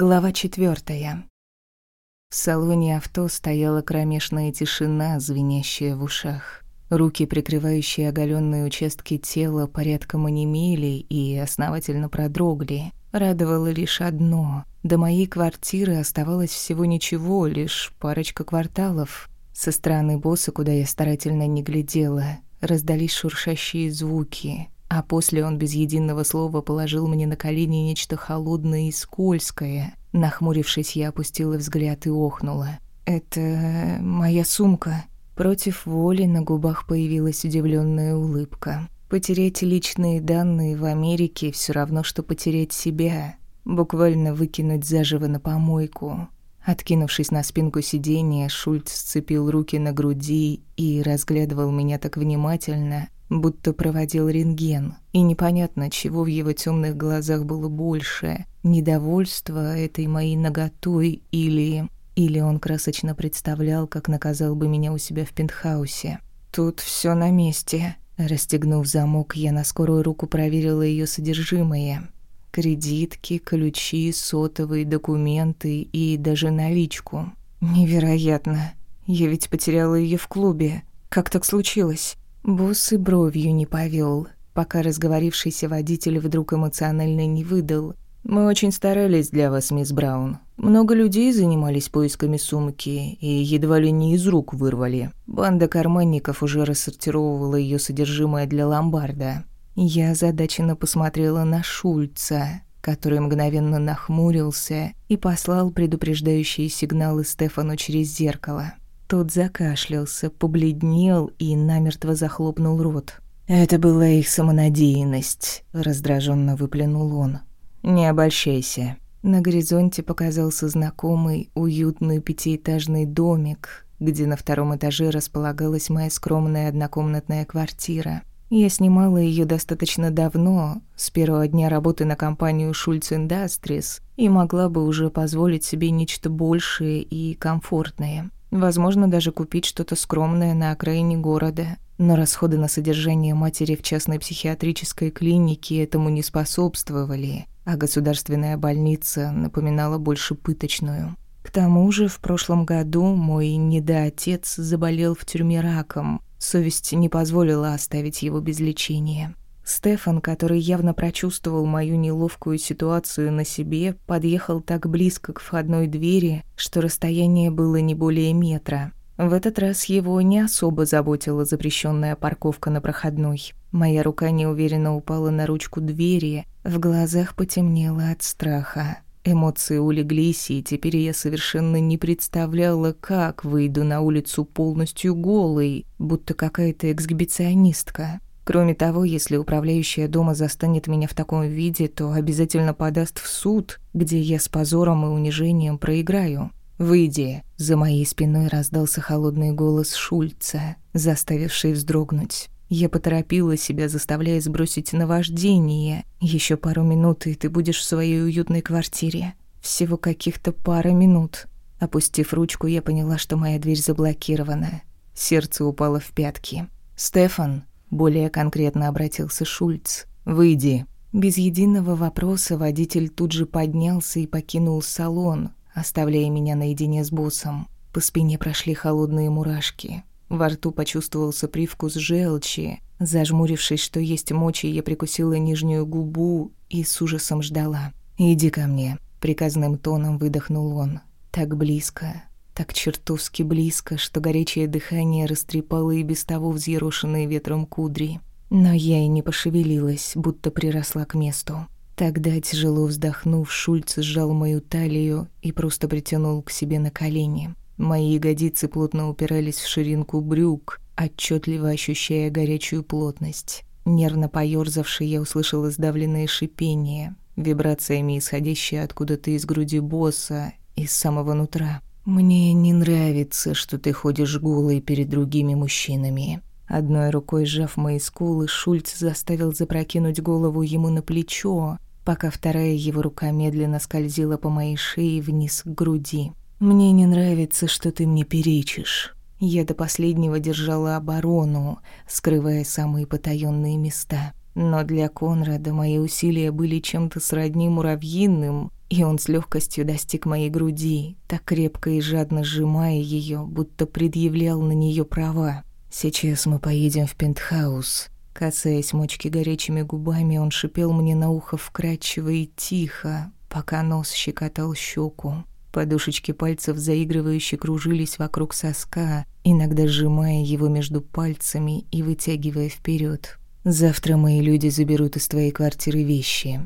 Глава четвертая. В салоне авто стояла кромешная тишина, звенящая в ушах. Руки, прикрывающие оголенные участки тела, порядком онемели и основательно продрогли. Радовало лишь одно. До моей квартиры оставалось всего ничего, лишь парочка кварталов. Со стороны босса, куда я старательно не глядела, раздались шуршащие звуки. А после он без единого слова положил мне на колени нечто холодное и скользкое. Нахмурившись, я опустила взгляд и охнула. «Это моя сумка». Против воли на губах появилась удивленная улыбка. Потерять личные данные в Америке все равно, что потерять себя. Буквально выкинуть заживо на помойку. Откинувшись на спинку сиденья, Шульц сцепил руки на груди и разглядывал меня так внимательно, будто проводил рентген, и непонятно, чего в его темных глазах было больше — недовольство этой моей наготой или... Или он красочно представлял, как наказал бы меня у себя в пентхаусе. Тут все на месте. Расстегнув замок, я на скорую руку проверила ее содержимое. Кредитки, ключи, сотовые документы и даже наличку. Невероятно. Я ведь потеряла ее в клубе. Как так случилось? Босс и бровью не повел, пока разговорившийся водитель вдруг эмоционально не выдал. «Мы очень старались для вас, мисс Браун. Много людей занимались поисками сумки и едва ли не из рук вырвали. Банда карманников уже рассортировывала ее содержимое для ломбарда». Я озадаченно посмотрела на Шульца, который мгновенно нахмурился и послал предупреждающие сигналы Стефану через зеркало. Тот закашлялся, побледнел и намертво захлопнул рот. «Это была их самонадеянность», — раздраженно выплюнул он. «Не обольщайся». На горизонте показался знакомый, уютный пятиэтажный домик, где на втором этаже располагалась моя скромная однокомнатная квартира. Я снимала ее достаточно давно, с первого дня работы на компанию Schultz Industries, и могла бы уже позволить себе нечто большее и комфортное. Возможно, даже купить что-то скромное на окраине города. Но расходы на содержание матери в частной психиатрической клинике этому не способствовали, а государственная больница напоминала больше пыточную. К тому же в прошлом году мой недоотец заболел в тюрьме раком. Совесть не позволила оставить его без лечения. Стефан, который явно прочувствовал мою неловкую ситуацию на себе, подъехал так близко к входной двери, что расстояние было не более метра. В этот раз его не особо заботила запрещенная парковка на проходной. Моя рука неуверенно упала на ручку двери, в глазах потемнело от страха. Эмоции улеглись, и теперь я совершенно не представляла, как выйду на улицу полностью голой, будто какая-то эксгибиционистка. Кроме того, если управляющая дома застанет меня в таком виде, то обязательно подаст в суд, где я с позором и унижением проиграю. «Выйди!» За моей спиной раздался холодный голос Шульца, заставивший вздрогнуть. Я поторопила себя, заставляя сбросить наваждение. Еще пару минут, и ты будешь в своей уютной квартире. Всего каких-то пара минут. Опустив ручку, я поняла, что моя дверь заблокирована. Сердце упало в пятки. «Стефан!» Более конкретно обратился Шульц. «Выйди». Без единого вопроса водитель тут же поднялся и покинул салон, оставляя меня наедине с боссом. По спине прошли холодные мурашки. Во рту почувствовался привкус желчи. Зажмурившись, что есть мочи, я прикусила нижнюю губу и с ужасом ждала. «Иди ко мне», — приказным тоном выдохнул он. «Так близко, так чертовски близко, что горячее дыхание растрепало и без того взъерошенные ветром кудри. Но я и не пошевелилась, будто приросла к месту. Тогда, тяжело вздохнув, Шульц сжал мою талию и просто притянул к себе на колени. Мои ягодицы плотно упирались в ширинку брюк, отчетливо ощущая горячую плотность. Нервно поёрзавши, я услышала сдавленное шипение, вибрациями исходящее откуда-то из груди босса, из самого нутра. «Мне не нравится, что ты ходишь голой перед другими мужчинами». Одной рукой сжав мои скулы, Шульц заставил запрокинуть голову ему на плечо, пока вторая его рука медленно скользила по моей шее вниз к груди. «Мне не нравится, что ты мне перечишь». Я до последнего держала оборону, скрывая самые потаённые места. Но для Конрада мои усилия были чем-то сродни муравьиным, и он с легкостью достиг моей груди, так крепко и жадно сжимая ее, будто предъявлял на нее права. «Сейчас мы поедем в пентхаус». Касаясь мочки горячими губами, он шипел мне на ухо вкрадчиво и тихо, пока нос щекотал щеку. Подушечки пальцев заигрывающе кружились вокруг соска, иногда сжимая его между пальцами и вытягивая вперед. «Завтра мои люди заберут из твоей квартиры вещи.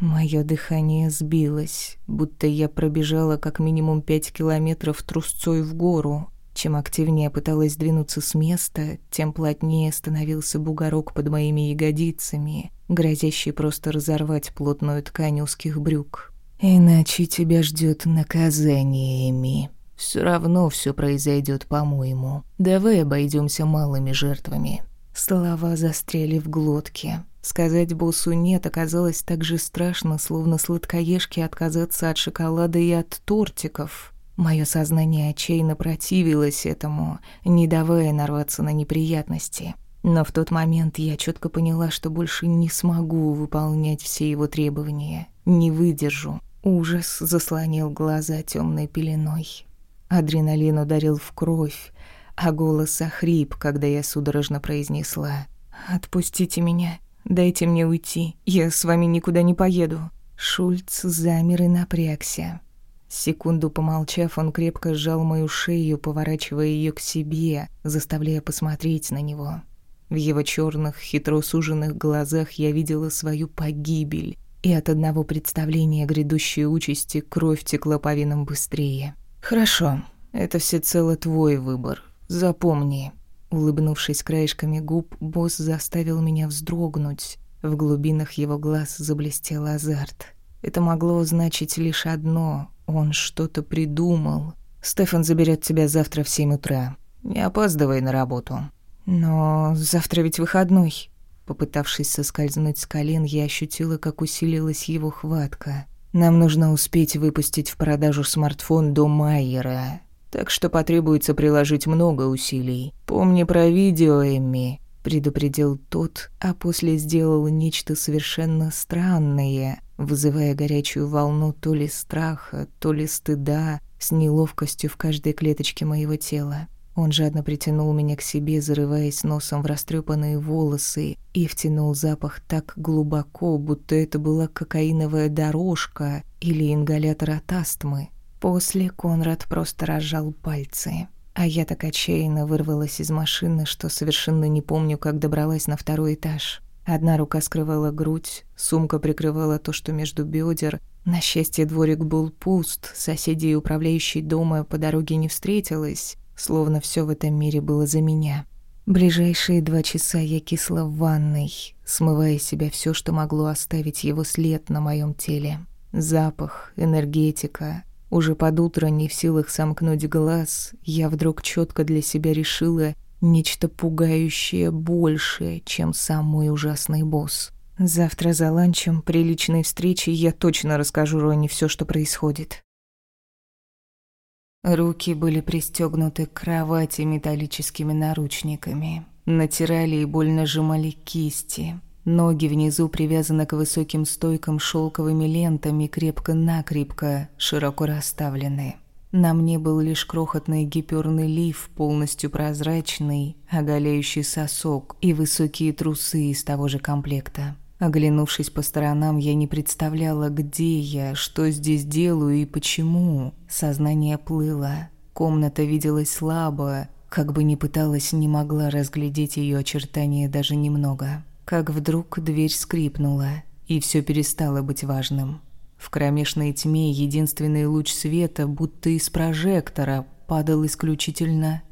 Мое дыхание сбилось, будто я пробежала как минимум пять километров трусцой в гору. Чем активнее пыталась двинуться с места, тем плотнее становился бугорок под моими ягодицами, грозящий просто разорвать плотную ткань узких брюк. «Иначе тебя ждет наказание, Эми. Все равно все произойдет по-моему. Давай обойдемся малыми жертвами». Слова застряли в глотке. Сказать боссу «нет» оказалось так же страшно, словно сладкоежке отказаться от шоколада и от тортиков. Мое сознание отчаянно противилось этому, не давая нарваться на неприятности. Но в тот момент я четко поняла, что больше не смогу выполнять все его требования, не выдержу. Ужас заслонил глаза темной пеленой. Адреналин ударил в кровь, а голос охрип, когда я судорожно произнесла «Отпустите меня». Дайте мне уйти. Я с вами никуда не поеду». Шульц замер и напрягся. Секунду помолчав, он крепко сжал мою шею, поворачивая ее к себе, заставляя посмотреть на него. В его черных, хитро суженных глазах я видела свою погибель, и от одного представления грядущей участи кровь текла по венам быстрее. «Хорошо, это всецело твой выбор. Запомни, Улыбнувшись краешками губ, босс заставил меня вздрогнуть. В глубинах его глаз заблестел азарт. Это могло значить лишь одно — он что-то придумал. «Стефан заберет тебя завтра в семь утра. Не опаздывай на работу». «Но завтра ведь выходной». Попытавшись соскользнуть с колен, я ощутила, как усилилась его хватка. «Нам нужно успеть выпустить в продажу смартфон до Майера так что потребуется приложить много усилий. Помни про видео, Эмми», — предупредил тот, а после сделал нечто совершенно странное, вызывая горячую волну то ли страха, то ли стыда, с неловкостью в каждой клеточке моего тела. Он жадно притянул меня к себе, зарываясь носом в растрепанные волосы, и втянул запах так глубоко, будто это была кокаиновая дорожка или ингалятор от астмы. После Конрад просто разжал пальцы. А я так отчаянно вырвалась из машины, что совершенно не помню, как добралась на второй этаж. Одна рука скрывала грудь, сумка прикрывала то, что между бедер. На счастье, дворик был пуст, соседей и управляющей дома по дороге не встретилась, словно все в этом мире было за меня. Ближайшие два часа я кисла в ванной, смывая из себя все, что могло оставить его след на моем теле. Запах, энергетика, уже под утро, не в силах сомкнуть глаз, я вдруг четко для себя решила нечто пугающее большее, чем сам мой ужасный босс. Завтра за ланчем при личной встрече я точно расскажу Роне все, что происходит. Руки были пристегнуты к кровати металлическими наручниками. Натирали и больно сжимали кисти. Ноги внизу привязаны к высоким стойкам шелковыми лентами крепко-накрепко, широко расставлены. На мне был лишь крохотный гиперный лиф, полностью прозрачный, оголяющий сосок и высокие трусы из того же комплекта. Оглянувшись по сторонам, я не представляла, где я, что здесь делаю и почему. Сознание плыло. Комната виделась слабо, как бы ни пыталась, не могла разглядеть ее очертания даже немного как вдруг дверь скрипнула, и все перестало быть важным. В кромешной тьме единственный луч света, будто из прожектора, падал исключительно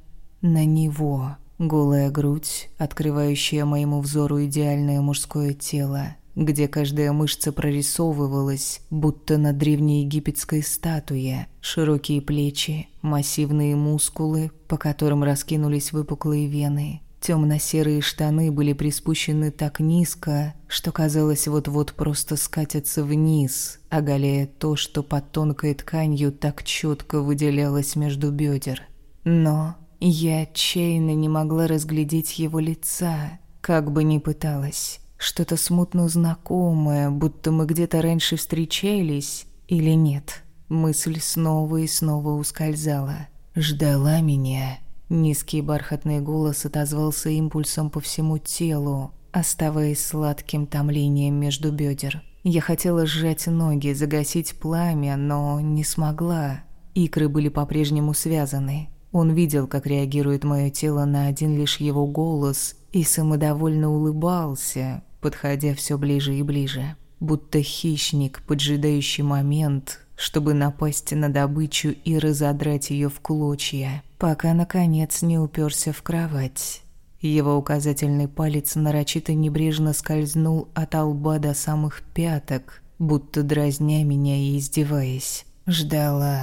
на него. Голая грудь, открывающая моему взору идеальное мужское тело, где каждая мышца прорисовывалась, будто на древнеегипетской статуе, широкие плечи, массивные мускулы, по которым раскинулись выпуклые вены, Темно-серые штаны были приспущены так низко, что казалось вот-вот просто скатятся вниз, оголяя то, что под тонкой тканью так четко выделялось между бедер. Но я отчаянно не могла разглядеть его лица, как бы ни пыталась. Что-то смутно знакомое, будто мы где-то раньше встречались, или нет? Мысль снова и снова ускользала. Ждала меня. Низкий бархатный голос отозвался импульсом по всему телу, оставаясь сладким томлением между бедер. Я хотела сжать ноги, загасить пламя, но не смогла. Икры были по-прежнему связаны. Он видел, как реагирует мое тело на один лишь его голос, и самодовольно улыбался, подходя все ближе и ближе. Будто хищник, поджидающий момент, чтобы напасть на добычу и разодрать ее в клочья, пока, наконец, не уперся в кровать. Его указательный палец нарочито небрежно скользнул от лба до самых пяток, будто дразня меня и издеваясь. Ждала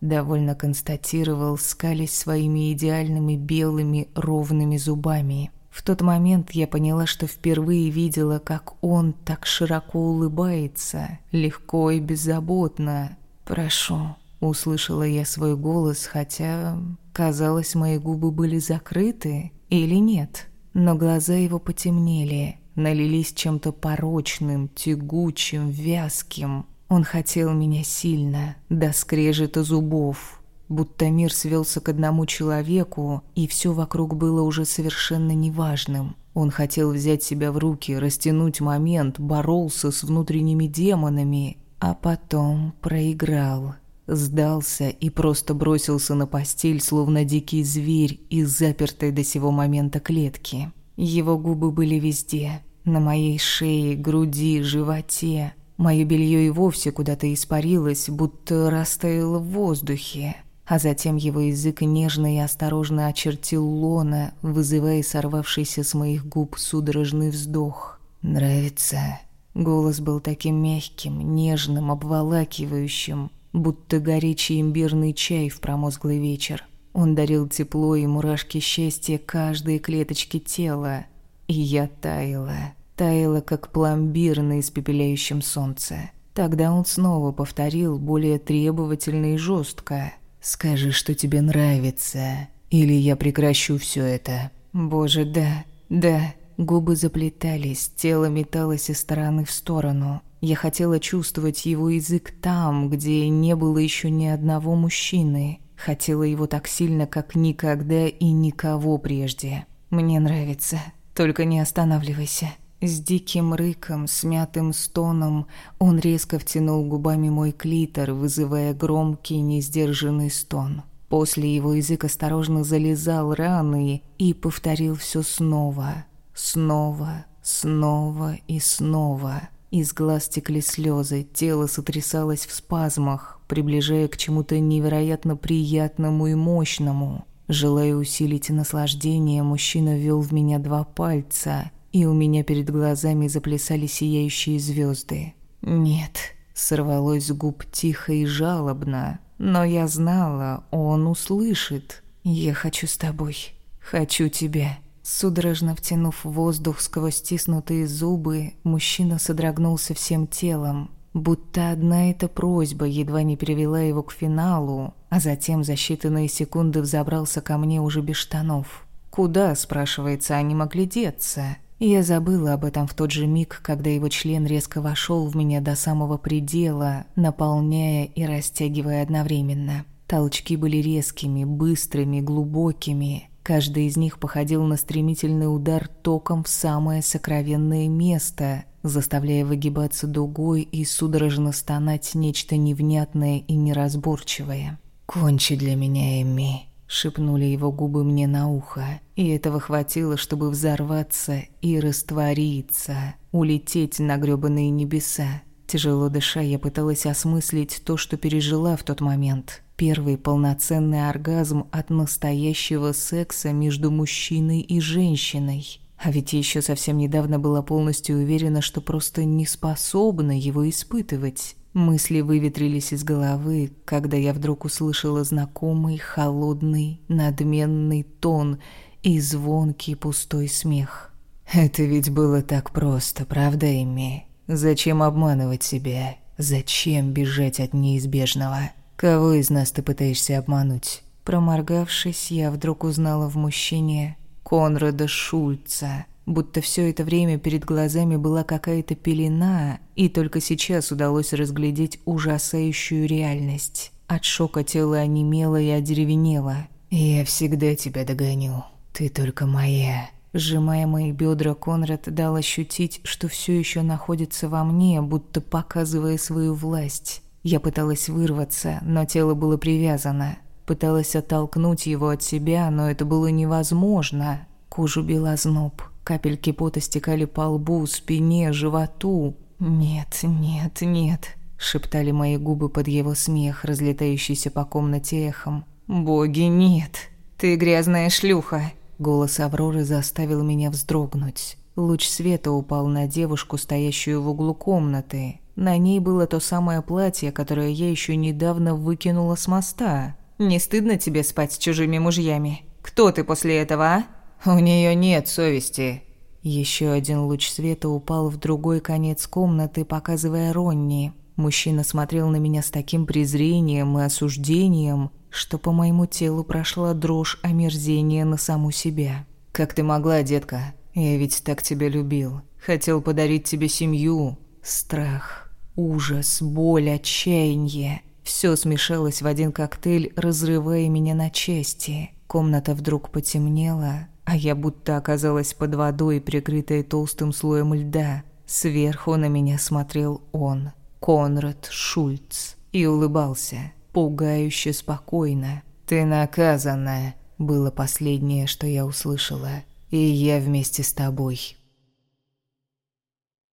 довольно констатировал, скались своими идеальными белыми ровными зубами. В тот момент я поняла, что впервые видела, как он так широко улыбается, легко и беззаботно. «Прошу», — услышала я свой голос, хотя, казалось, мои губы были закрыты или нет. Но глаза его потемнели, налились чем-то порочным, тягучим, вязким. Он хотел меня сильно, до скрежета зубов, будто мир свелся к одному человеку, и все вокруг было уже совершенно неважным. Он хотел взять себя в руки, растянуть момент, боролся с внутренними демонами, а потом проиграл. Сдался и просто бросился на постель, словно дикий зверь из запертой до сего момента клетки. Его губы были везде, на моей шее, груди, животе, Мое белье и вовсе куда-то испарилось, будто растаяло в воздухе. А затем его язык нежно и осторожно очертил лона, вызывая сорвавшийся с моих губ судорожный вздох. «Нравится?» Голос был таким мягким, нежным, обволакивающим, будто горячий имбирный чай в промозглый вечер. Он дарил тепло и мурашки счастья каждой клеточке тела, и я таяла таяла, как пломбир на испепеляющем солнце. Тогда он снова повторил, более требовательно и жестко. «Скажи, что тебе нравится, или я прекращу все это». «Боже, да, да». Губы заплетались, тело металось из стороны в сторону. Я хотела чувствовать его язык там, где не было еще ни одного мужчины. Хотела его так сильно, как никогда и никого прежде. «Мне нравится. Только не останавливайся». С диким рыком, смятым стоном он резко втянул губами мой клитор, вызывая громкий, несдержанный стон. После его язык осторожно залезал раны и повторил все снова, снова, снова и снова. Из глаз текли слезы, тело сотрясалось в спазмах, приближая к чему-то невероятно приятному и мощному. Желая усилить наслаждение, мужчина ввел в меня два пальца и у меня перед глазами заплясали сияющие звезды. «Нет», — сорвалось с губ тихо и жалобно, но я знала, он услышит. «Я хочу с тобой. Хочу тебя». Судорожно втянув воздух сквозь стиснутые зубы, мужчина содрогнулся всем телом, будто одна эта просьба едва не привела его к финалу, а затем за считанные секунды взобрался ко мне уже без штанов. Куда, спрашивается, они могли деться? Я забыла об этом в тот же миг, когда его член резко вошел в меня до самого предела, наполняя и растягивая одновременно. Толчки были резкими, быстрыми, глубокими. Каждый из них походил на стремительный удар током в самое сокровенное место, заставляя выгибаться дугой и судорожно стонать нечто невнятное и неразборчивое. «Кончи для меня, Эмми», шепнули его губы мне на ухо, и этого хватило, чтобы взорваться и раствориться, улететь на грёбаные небеса. Тяжело дыша, я пыталась осмыслить то, что пережила в тот момент. Первый полноценный оргазм от настоящего секса между мужчиной и женщиной. А ведь еще совсем недавно была полностью уверена, что просто не способна его испытывать. Мысли выветрились из головы, когда я вдруг услышала знакомый, холодный, надменный тон и звонкий пустой смех. «Это ведь было так просто, правда, Эми? Зачем обманывать себя? Зачем бежать от неизбежного? Кого из нас ты пытаешься обмануть?» Проморгавшись, я вдруг узнала в мужчине Конрада Шульца. Будто все это время перед глазами была какая-то пелена, и только сейчас удалось разглядеть ужасающую реальность. От шока тело онемело и одеревенело. «Я всегда тебя догоню. Ты только моя». Сжимая мои бедра, Конрад дал ощутить, что все еще находится во мне, будто показывая свою власть. Я пыталась вырваться, но тело было привязано. Пыталась оттолкнуть его от себя, но это было невозможно. Кожу бил озноб. Капельки пота стекали по лбу, спине, животу. «Нет, нет, нет», — шептали мои губы под его смех, разлетающийся по комнате эхом. «Боги, нет! Ты грязная шлюха!» Голос Авроры заставил меня вздрогнуть. Луч света упал на девушку, стоящую в углу комнаты. На ней было то самое платье, которое я еще недавно выкинула с моста. «Не стыдно тебе спать с чужими мужьями? Кто ты после этого, а?» «У нее нет совести». Еще один луч света упал в другой конец комнаты, показывая Ронни. Мужчина смотрел на меня с таким презрением и осуждением, что по моему телу прошла дрожь омерзения на саму себя. «Как ты могла, детка? Я ведь так тебя любил. Хотел подарить тебе семью». Страх, ужас, боль, отчаяние. Все смешалось в один коктейль, разрывая меня на части. Комната вдруг потемнела, а я будто оказалась под водой, прикрытая толстым слоем льда. Сверху на меня смотрел он, Конрад Шульц, и улыбался пугающе спокойно. «Ты наказана», — было последнее, что я услышала. «И я вместе с тобой».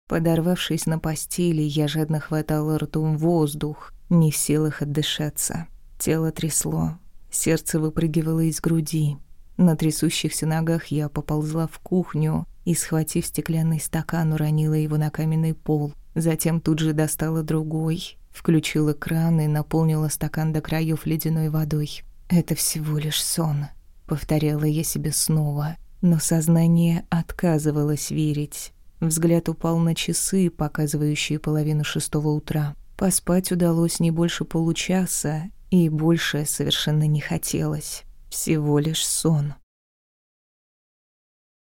Подорвавшись на постели, я жадно хватала ртом воздух, не в силах отдышаться. Тело трясло, сердце выпрыгивало из груди. На трясущихся ногах я поползла в кухню и, схватив стеклянный стакан, уронила его на каменный пол. Затем тут же достала другой, Включила кран и наполнила стакан до краев ледяной водой. «Это всего лишь сон», — повторяла я себе снова. Но сознание отказывалось верить. Взгляд упал на часы, показывающие половину шестого утра. Поспать удалось не больше получаса, и больше совершенно не хотелось. Всего лишь сон.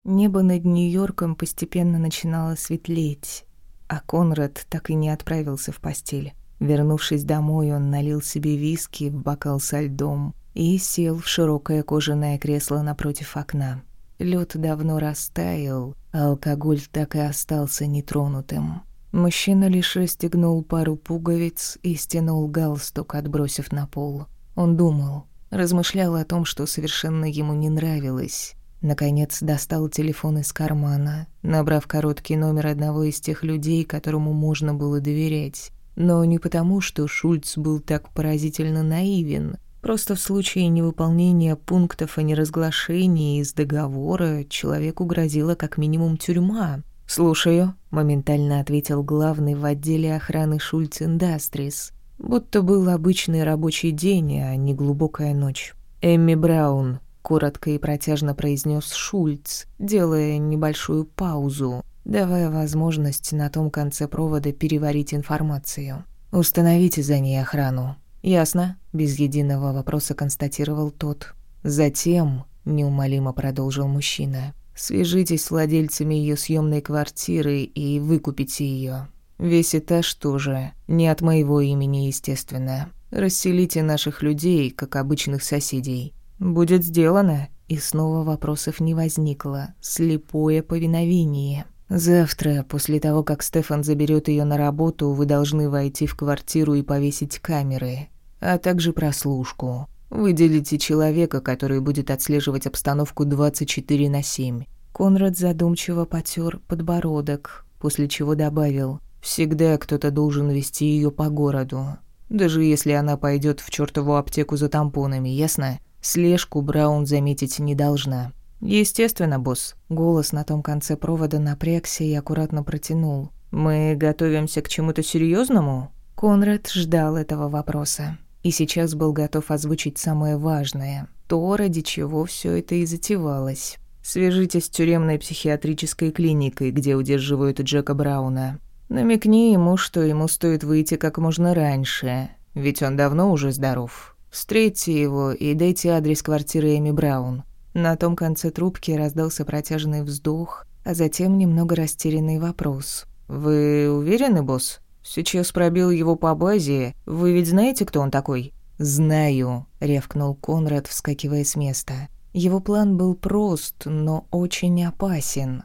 Небо над Нью-Йорком постепенно начинало светлеть, а Конрад так и не отправился в постель. Вернувшись домой, он налил себе виски в бокал со льдом и сел в широкое кожаное кресло напротив окна. Лед давно растаял, а алкоголь так и остался нетронутым. Мужчина лишь расстегнул пару пуговиц и стянул галстук, отбросив на пол. Он думал, размышлял о том, что совершенно ему не нравилось. Наконец достал телефон из кармана, набрав короткий номер одного из тех людей, которому можно было доверять. Но не потому, что Шульц был так поразительно наивен. Просто в случае невыполнения пунктов о неразглашении из договора человеку грозила как минимум тюрьма. «Слушаю», — моментально ответил главный в отделе охраны Шульц Индастрис. Будто был обычный рабочий день, а не глубокая ночь. «Эмми Браун», — коротко и протяжно произнес Шульц, делая небольшую паузу давая возможность на том конце провода переварить информацию. «Установите за ней охрану». «Ясно», — без единого вопроса констатировал тот. «Затем», — неумолимо продолжил мужчина, «свяжитесь с владельцами ее съемной квартиры и выкупите ее. Весь этаж тоже, не от моего имени, естественно. Расселите наших людей, как обычных соседей. Будет сделано». И снова вопросов не возникло. Слепое повиновение. Завтра, после того, как Стефан заберет ее на работу, вы должны войти в квартиру и повесить камеры, а также прослушку. Выделите человека, который будет отслеживать обстановку 24 на 7. Конрад задумчиво потер подбородок, после чего добавил: "Всегда кто-то должен вести ее по городу, даже если она пойдет в чертову аптеку за тампонами, ясно? Слежку Браун заметить не должна. «Естественно, босс». Голос на том конце провода напрягся и аккуратно протянул. «Мы готовимся к чему-то серьезному? Конрад ждал этого вопроса. И сейчас был готов озвучить самое важное. То, ради чего все это и затевалось. Свяжитесь с тюремной психиатрической клиникой, где удерживают Джека Брауна. Намекни ему, что ему стоит выйти как можно раньше, ведь он давно уже здоров. Встретьте его и дайте адрес квартиры Эми Браун. На том конце трубки раздался протяжный вздох, а затем немного растерянный вопрос. «Вы уверены, босс? Сейчас пробил его по базе. Вы ведь знаете, кто он такой?» «Знаю», — рявкнул Конрад, вскакивая с места. Его план был прост, но очень опасен.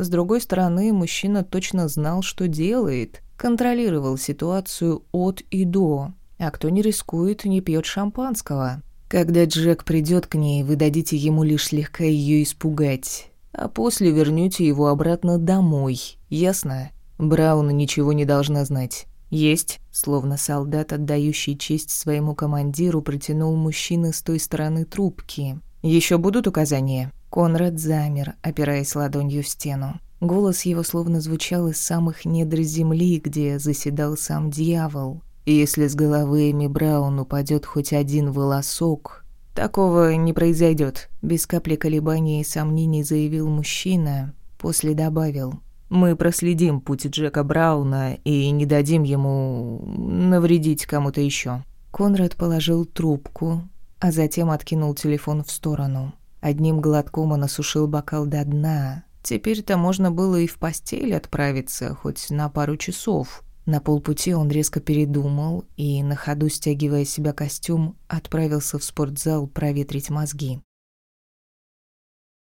С другой стороны, мужчина точно знал, что делает, контролировал ситуацию от и до. А кто не рискует, не пьет шампанского. Когда Джек придет к ней, вы дадите ему лишь слегка ее испугать, а после вернете его обратно домой. Ясно? Брауна ничего не должна знать. Есть, словно солдат, отдающий честь своему командиру, протянул мужчина с той стороны трубки. Еще будут указания? Конрад замер, опираясь ладонью в стену. Голос его словно звучал из самых недр земли, где заседал сам дьявол. Если с головы Эми Браун упадет хоть один волосок, такого не произойдет. без капли колебаний и сомнений заявил мужчина, после добавил. «Мы проследим путь Джека Брауна и не дадим ему навредить кому-то еще. Конрад положил трубку, а затем откинул телефон в сторону. Одним глотком он осушил бокал до дна. Теперь-то можно было и в постель отправиться, хоть на пару часов. На полпути он резко передумал и, на ходу стягивая себя костюм, отправился в спортзал проветрить мозги.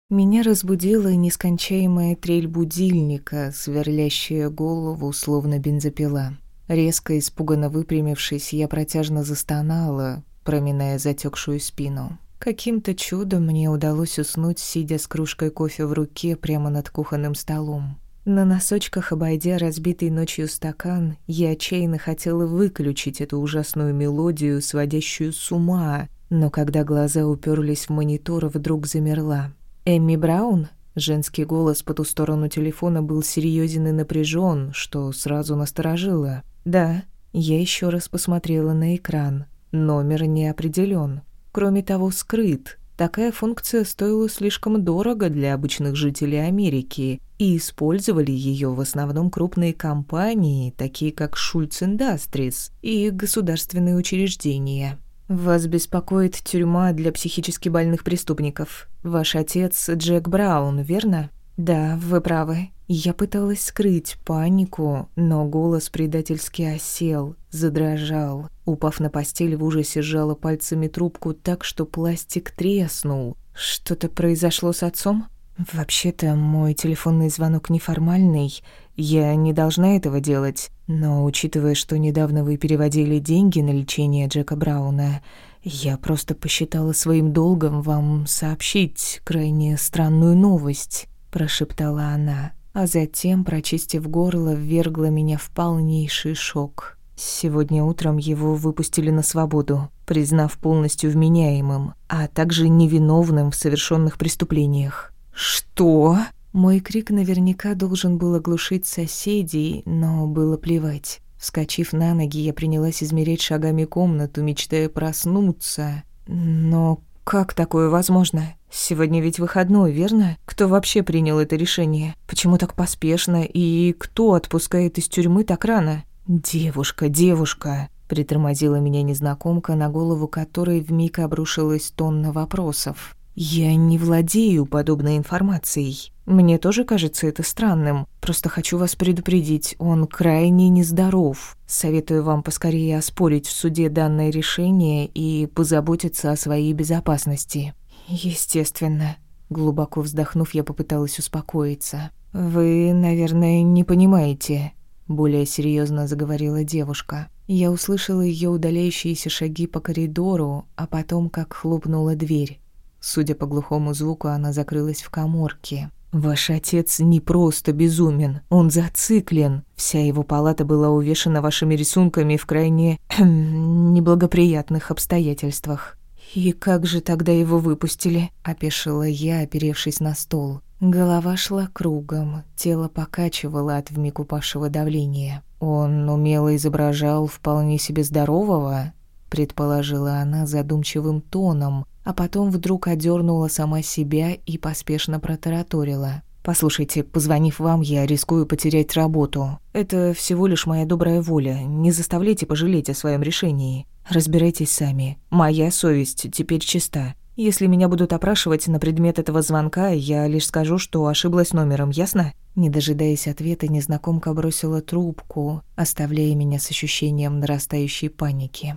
Меня разбудила нескончаемая трель будильника, сверлящая голову, словно бензопила. Резко, испуганно выпрямившись, я протяжно застонала, проминая затекшую спину. Каким-то чудом мне удалось уснуть, сидя с кружкой кофе в руке прямо над кухонным столом. На носочках, обойдя разбитый ночью стакан, я отчаянно хотела выключить эту ужасную мелодию, сводящую с ума, но когда глаза уперлись в монитор, вдруг замерла. «Эмми Браун?» Женский голос по ту сторону телефона был серьезен и напряжен, что сразу насторожило. «Да». Я еще раз посмотрела на экран. Номер не определен. Кроме того, скрыт. Такая функция стоила слишком дорого для обычных жителей Америки, и использовали ее в основном крупные компании, такие как Schultz Industries и государственные учреждения. «Вас беспокоит тюрьма для психически больных преступников. Ваш отец Джек Браун, верно?» «Да, вы правы. Я пыталась скрыть панику, но голос предательски осел, задрожал. Упав на постель, в ужасе сжала пальцами трубку так, что пластик треснул. Что-то произошло с отцом? Вообще-то мой телефонный звонок неформальный. Я не должна этого делать. Но учитывая, что недавно вы переводили деньги на лечение Джека Брауна, я просто посчитала своим долгом вам сообщить крайне странную новость, прошептала она а затем, прочистив горло, ввергла меня в полнейший шок. Сегодня утром его выпустили на свободу, признав полностью вменяемым, а также невиновным в совершенных преступлениях. «Что?» Мой крик наверняка должен был оглушить соседей, но было плевать. Вскочив на ноги, я принялась измерять шагами комнату, мечтая проснуться. Но как такое возможно? Сегодня ведь выходной, верно? Кто вообще принял это решение? Почему так поспешно? И кто отпускает из тюрьмы так рано? Девушка, девушка, притормозила меня незнакомка, на голову которой вмиг обрушилась тонна вопросов. Я не владею подобной информацией. Мне тоже кажется это странным. Просто хочу вас предупредить, он крайне нездоров. Советую вам поскорее оспорить в суде данное решение и позаботиться о своей безопасности. Естественно. Глубоко вздохнув, я попыталась успокоиться. Вы, наверное, не понимаете, более серьезно заговорила девушка. Я услышала ее удаляющиеся шаги по коридору, а потом как хлопнула дверь. Судя по глухому звуку, она закрылась в каморке. «Ваш отец не просто безумен, он зациклен. Вся его палата была увешана вашими рисунками в крайне неблагоприятных обстоятельствах. «И как же тогда его выпустили?» – опешила я, оперевшись на стол. Голова шла кругом, тело покачивало от вмиг упавшего давления. «Он умело изображал вполне себе здорового?» – предположила она задумчивым тоном, а потом вдруг одернула сама себя и поспешно протараторила. «Послушайте, позвонив вам, я рискую потерять работу. Это всего лишь моя добрая воля. Не заставляйте пожалеть о своем решении. Разбирайтесь сами. Моя совесть теперь чиста. Если меня будут опрашивать на предмет этого звонка, я лишь скажу, что ошиблась номером, ясно? Не дожидаясь ответа, незнакомка бросила трубку, оставляя меня с ощущением нарастающей паники.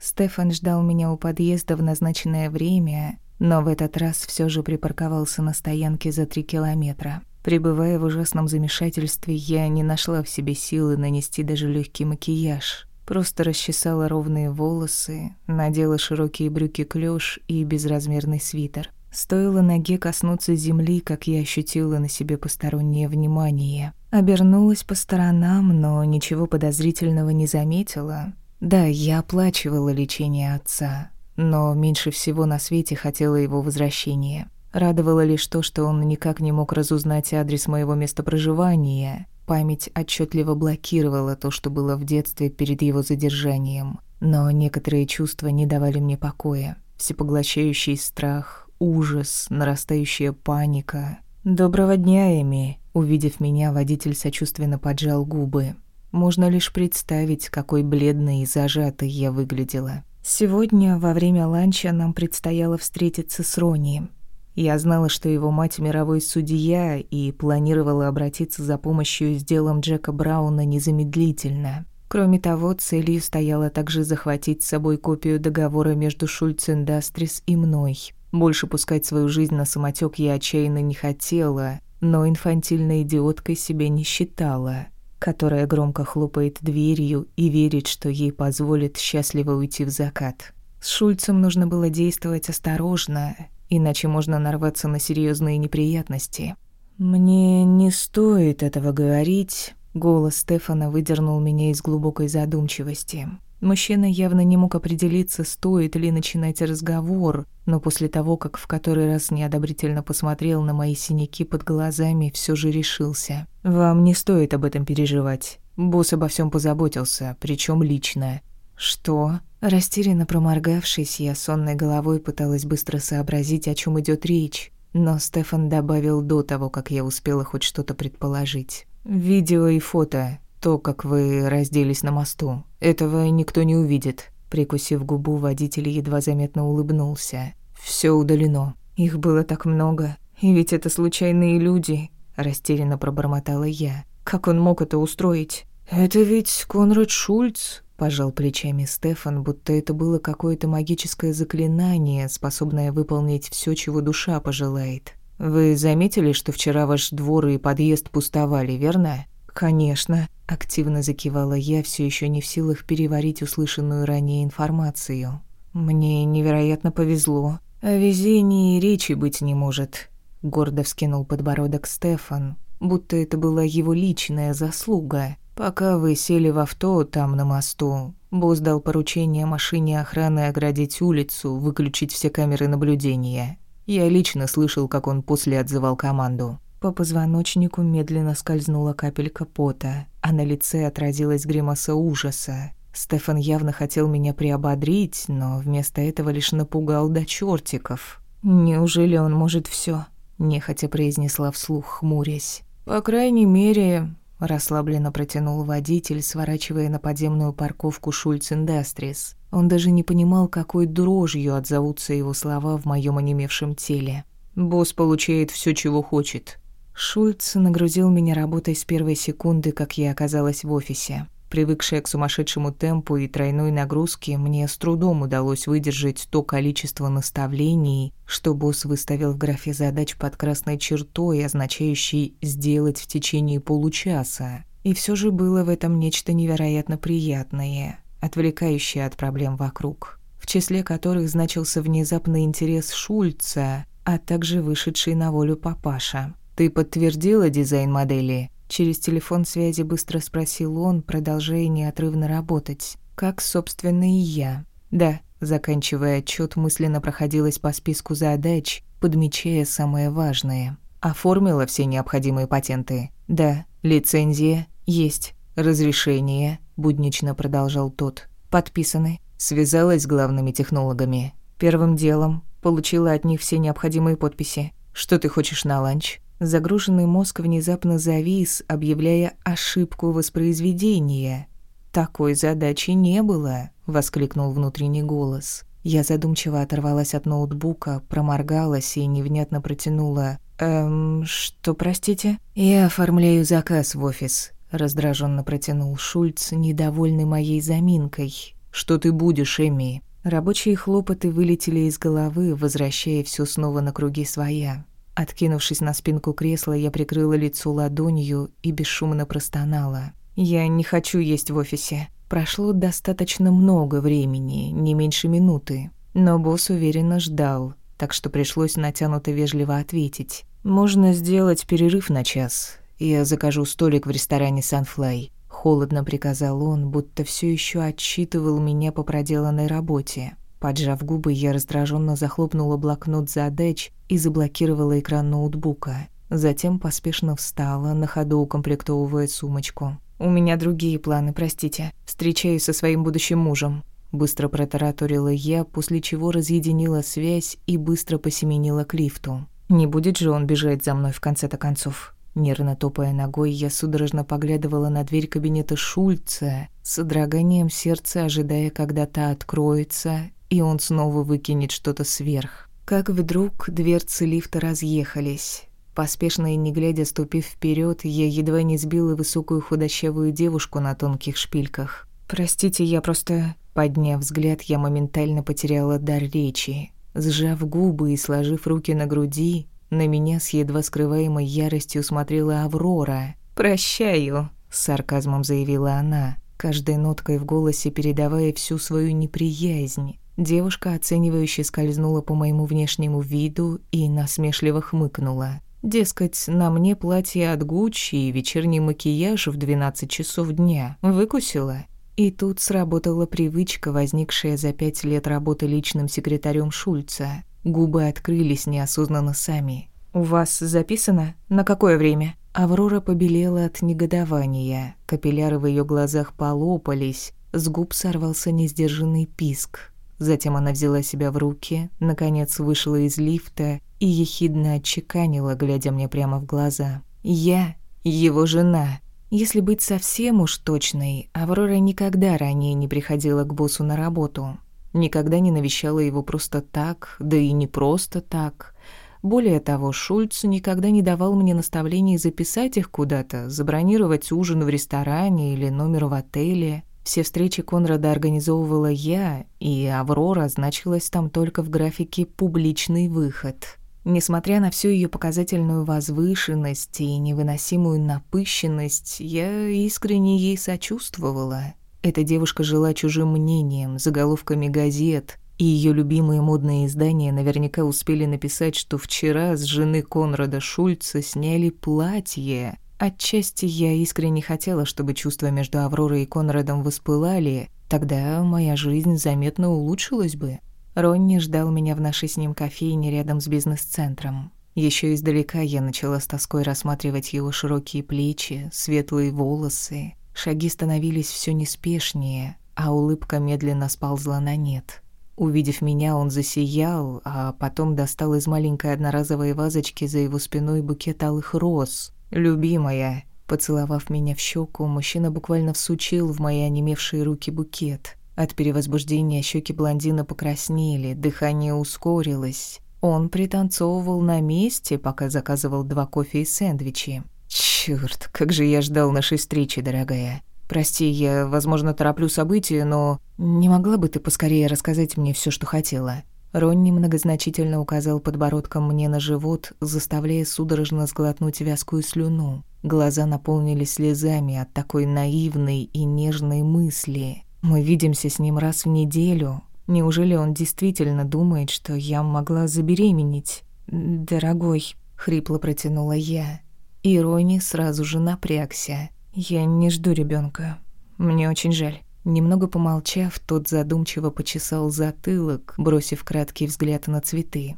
Стефан ждал меня у подъезда в назначенное время, но в этот раз все же припарковался на стоянке за три километра. Пребывая в ужасном замешательстве, я не нашла в себе силы нанести даже легкий макияж. Просто расчесала ровные волосы, надела широкие брюки клёш и безразмерный свитер. Стоило ноге коснуться земли, как я ощутила на себе постороннее внимание. Обернулась по сторонам, но ничего подозрительного не заметила. Да, я оплачивала лечение отца, но меньше всего на свете хотела его возвращения. Радовало лишь то, что он никак не мог разузнать адрес моего места проживания. Память отчетливо блокировала то, что было в детстве перед его задержанием. Но некоторые чувства не давали мне покоя. Всепоглощающий страх, ужас, нарастающая паника. «Доброго дня, Эми!» Увидев меня, водитель сочувственно поджал губы. Можно лишь представить, какой бледной и зажатой я выглядела. Сегодня во время ланча нам предстояло встретиться с Рони. Я знала, что его мать мировой судья и планировала обратиться за помощью с делом Джека Брауна незамедлительно. Кроме того, целью стояло также захватить с собой копию договора между Шульц Индастрис и мной. Больше пускать свою жизнь на самотек я отчаянно не хотела, но инфантильной идиоткой себя не считала, которая громко хлопает дверью и верит, что ей позволит счастливо уйти в закат. С Шульцем нужно было действовать осторожно, иначе можно нарваться на серьезные неприятности. «Мне не стоит этого говорить», — голос Стефана выдернул меня из глубокой задумчивости. Мужчина явно не мог определиться, стоит ли начинать разговор, но после того, как в который раз неодобрительно посмотрел на мои синяки под глазами, все же решился. «Вам не стоит об этом переживать. Босс обо всем позаботился, причем лично». «Что?» Растерянно проморгавшись, я сонной головой пыталась быстро сообразить, о чем идет речь, но Стефан добавил до того, как я успела хоть что-то предположить. «Видео и фото. То, как вы разделись на мосту. Этого никто не увидит». Прикусив губу, водитель едва заметно улыбнулся. Все удалено. Их было так много. И ведь это случайные люди», — растерянно пробормотала я. «Как он мог это устроить?» «Это ведь Конрад Шульц», Пожал плечами Стефан, будто это было какое-то магическое заклинание, способное выполнить все, чего душа пожелает. «Вы заметили, что вчера ваш двор и подъезд пустовали, верно?» «Конечно», — активно закивала я, все еще не в силах переварить услышанную ранее информацию. «Мне невероятно повезло. О везении речи быть не может», — гордо вскинул подбородок Стефан, будто это была его личная заслуга. Пока вы сели в авто там на мосту, босс дал поручение машине охраны оградить улицу, выключить все камеры наблюдения. Я лично слышал, как он после отзывал команду. По позвоночнику медленно скользнула капелька пота, а на лице отразилась гримаса ужаса. Стефан явно хотел меня приободрить, но вместо этого лишь напугал до чертиков. «Неужели он может все? нехотя произнесла вслух, хмурясь. «По крайней мере, Расслабленно протянул водитель, сворачивая на подземную парковку Шульц Индастрис. Он даже не понимал, какой дрожью отзовутся его слова в моем онемевшем теле. «Босс получает все, чего хочет». Шульц нагрузил меня работой с первой секунды, как я оказалась в офисе. Привыкшая к сумасшедшему темпу и тройной нагрузке, мне с трудом удалось выдержать то количество наставлений, что босс выставил в графе задач под красной чертой, означающей «сделать в течение получаса». И все же было в этом нечто невероятно приятное, отвлекающее от проблем вокруг, в числе которых значился внезапный интерес Шульца, а также вышедший на волю папаша. «Ты подтвердила дизайн модели?» Через телефон связи быстро спросил он, продолжая неотрывно работать. Как, собственно, и я. Да, заканчивая отчет, мысленно проходилась по списку задач, подмечая самое важное. Оформила все необходимые патенты. Да, лицензия есть. Разрешение, буднично продолжал тот. Подписаны. Связалась с главными технологами. Первым делом получила от них все необходимые подписи. Что ты хочешь на ланч? Загруженный мозг внезапно завис, объявляя ошибку воспроизведения. «Такой задачи не было», — воскликнул внутренний голос. Я задумчиво оторвалась от ноутбука, проморгалась и невнятно протянула. «Эм, что, простите?» «Я оформляю заказ в офис», — раздраженно протянул Шульц, недовольный моей заминкой. «Что ты будешь, Эми?» Рабочие хлопоты вылетели из головы, возвращая все снова на круги своя. Откинувшись на спинку кресла, я прикрыла лицо ладонью и бесшумно простонала. «Я не хочу есть в офисе. Прошло достаточно много времени, не меньше минуты. Но босс уверенно ждал, так что пришлось натянуто вежливо ответить. «Можно сделать перерыв на час. Я закажу столик в ресторане «Санфлай». Холодно приказал он, будто все еще отчитывал меня по проделанной работе. Поджав губы, я раздраженно захлопнула блокнот задач и заблокировала экран ноутбука. Затем поспешно встала, на ходу укомплектовывая сумочку. «У меня другие планы, простите. Встречаюсь со своим будущим мужем». Быстро протараторила я, после чего разъединила связь и быстро посеменила к лифту. Не будет же он бежать за мной в конце-то концов. Нервно топая ногой, я судорожно поглядывала на дверь кабинета Шульца, с содроганием сердца ожидая, когда та откроется, и он снова выкинет что-то сверх. Как вдруг дверцы лифта разъехались. Поспешно и не глядя, ступив вперед, я едва не сбила высокую худощавую девушку на тонких шпильках. «Простите, я просто...» Подняв взгляд, я моментально потеряла дар речи. Сжав губы и сложив руки на груди, на меня с едва скрываемой яростью смотрела Аврора. «Прощаю», — с сарказмом заявила она, каждой ноткой в голосе передавая всю свою неприязнь. Девушка, оценивающе скользнула по моему внешнему виду и насмешливо хмыкнула. Дескать, на мне платье от Гуччи и вечерний макияж в 12 часов дня. Выкусила. И тут сработала привычка, возникшая за пять лет работы личным секретарем Шульца. Губы открылись неосознанно сами. «У вас записано? На какое время?» Аврора побелела от негодования. Капилляры в ее глазах полопались. С губ сорвался несдержанный писк. Затем она взяла себя в руки, наконец вышла из лифта и ехидно отчеканила, глядя мне прямо в глаза. «Я его жена». Если быть совсем уж точной, Аврора никогда ранее не приходила к боссу на работу. Никогда не навещала его просто так, да и не просто так. Более того, Шульц никогда не давал мне наставлений записать их куда-то, забронировать ужин в ресторане или номер в отеле. Все встречи Конрада организовывала я, и Аврора значилась там только в графике «публичный выход». Несмотря на всю ее показательную возвышенность и невыносимую напыщенность, я искренне ей сочувствовала. Эта девушка жила чужим мнением, заголовками газет, и ее любимые модные издания наверняка успели написать, что вчера с жены Конрада Шульца сняли платье. Отчасти я искренне хотела, чтобы чувства между Авророй и Конрадом воспылали, тогда моя жизнь заметно улучшилась бы. Ронни ждал меня в нашей с ним кофейне рядом с бизнес-центром. Еще издалека я начала с тоской рассматривать его широкие плечи, светлые волосы. Шаги становились все неспешнее, а улыбка медленно сползла на нет. Увидев меня, он засиял, а потом достал из маленькой одноразовой вазочки за его спиной букет алых роз. «Любимая», Поцеловав меня в щеку, мужчина буквально всучил в мои онемевшие руки букет. От перевозбуждения щеки блондина покраснели, дыхание ускорилось. Он пританцовывал на месте, пока заказывал два кофе и сэндвичи. Чёрт, как же я ждал нашей встречи, дорогая. Прости, я, возможно, тороплю события, но не могла бы ты поскорее рассказать мне все, что хотела? Ронни многозначительно указал подбородком мне на живот, заставляя судорожно сглотнуть вязкую слюну. Глаза наполнились слезами от такой наивной и нежной мысли. Мы видимся с ним раз в неделю. Неужели он действительно думает, что я могла забеременеть? Дорогой, хрипло протянула я. Ирони сразу же напрягся. Я не жду ребенка. Мне очень жаль. Немного помолчав, тот задумчиво почесал затылок, бросив краткий взгляд на цветы.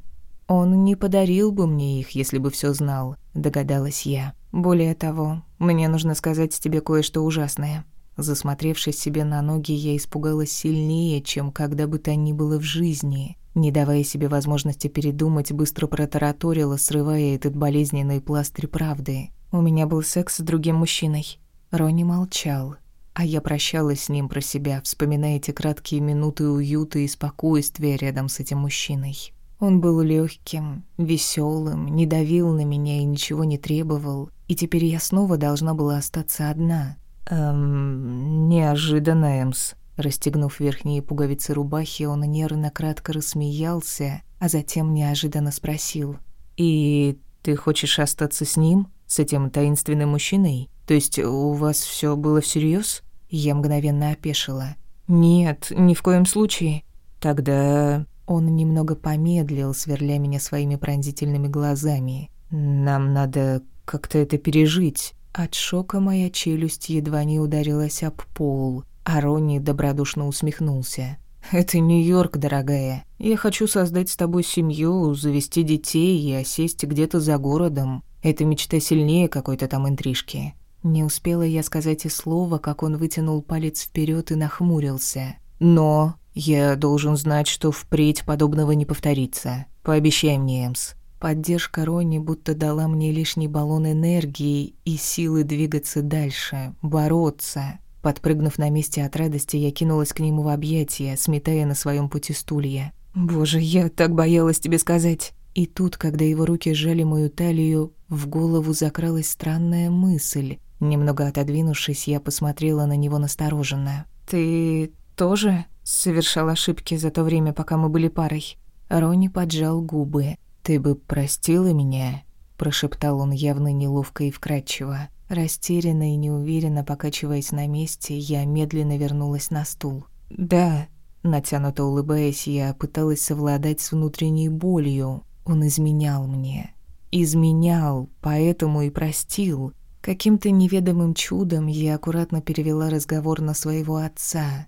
Он не подарил бы мне их, если бы все знал, догадалась я. Более того, мне нужно сказать тебе кое-что ужасное. Засмотревшись себе на ноги, я испугалась сильнее, чем когда бы то ни было в жизни. Не давая себе возможности передумать, быстро протараторила, срывая этот болезненный пластырь правды. У меня был секс с другим мужчиной. Ронни молчал. А я прощалась с ним про себя, вспоминая эти краткие минуты уюта и спокойствия рядом с этим мужчиной. Он был легким, веселым, не давил на меня и ничего не требовал, и теперь я снова должна была остаться одна. Эм, неожиданно, Эмс. Расстегнув верхние пуговицы рубахи, он нервно кратко рассмеялся, а затем неожиданно спросил. «И ты хочешь остаться с ним, с этим таинственным мужчиной? То есть у вас все было всерьез? Я мгновенно опешила. «Нет, ни в коем случае». «Тогда...» Он немного помедлил, сверля меня своими пронзительными глазами. «Нам надо как-то это пережить». От шока моя челюсть едва не ударилась об пол, а Ронни добродушно усмехнулся. «Это Нью-Йорк, дорогая. Я хочу создать с тобой семью, завести детей и осесть где-то за городом. Это мечта сильнее какой-то там интрижки». Не успела я сказать и слова, как он вытянул палец вперед и нахмурился. «Но я должен знать, что впредь подобного не повторится. Пообещай мне, Эмс». Поддержка Ронни будто дала мне лишний баллон энергии и силы двигаться дальше, бороться. Подпрыгнув на месте от радости, я кинулась к нему в объятия, сметая на своем пути стулья. «Боже, я так боялась тебе сказать!» И тут, когда его руки сжали мою талию, в голову закралась странная мысль. Немного отодвинувшись, я посмотрела на него настороженно. «Ты тоже совершал ошибки за то время, пока мы были парой?» Рони поджал губы. «Ты бы простила меня?» Прошептал он явно неловко и вкрадчиво. Растерянно и неуверенно покачиваясь на месте, я медленно вернулась на стул. «Да», натянуто улыбаясь, я пыталась совладать с внутренней болью. Он изменял мне. Изменял, поэтому и простил. Каким-то неведомым чудом я аккуратно перевела разговор на своего отца,